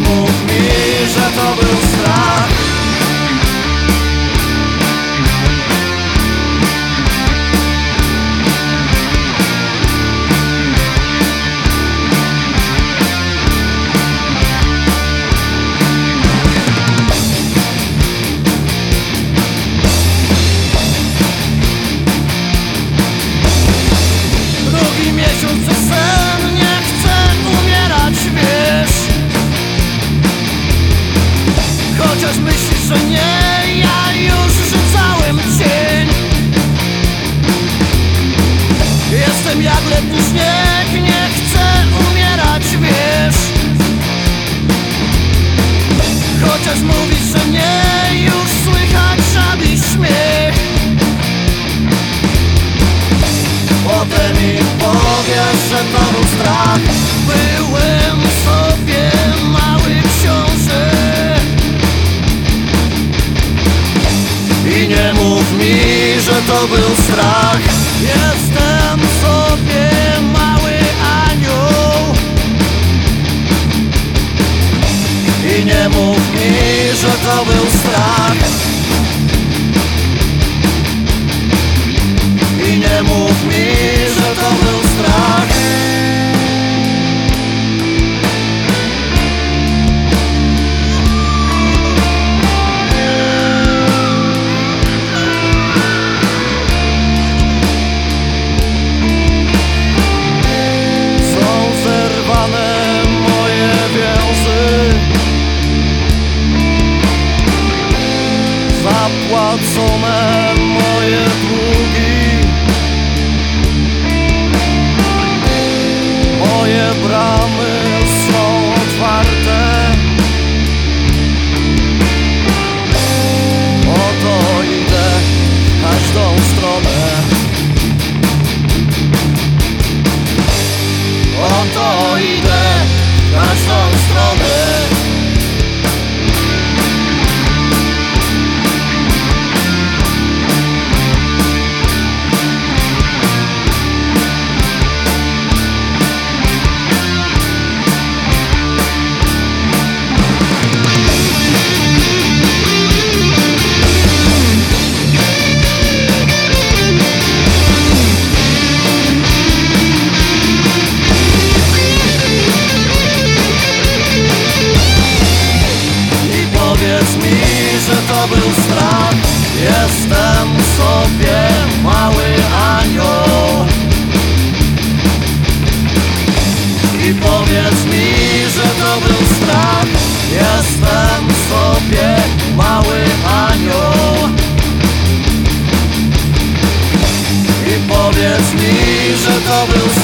mów mi, że to był sen Chociaż mówisz, że nie Już słychać szabli śmiech. Potem mi powiesz, że to był strach. Byłem sobie mały książę. I nie mów mi, że to był strach. Jestem Mów mi, że to był strach. will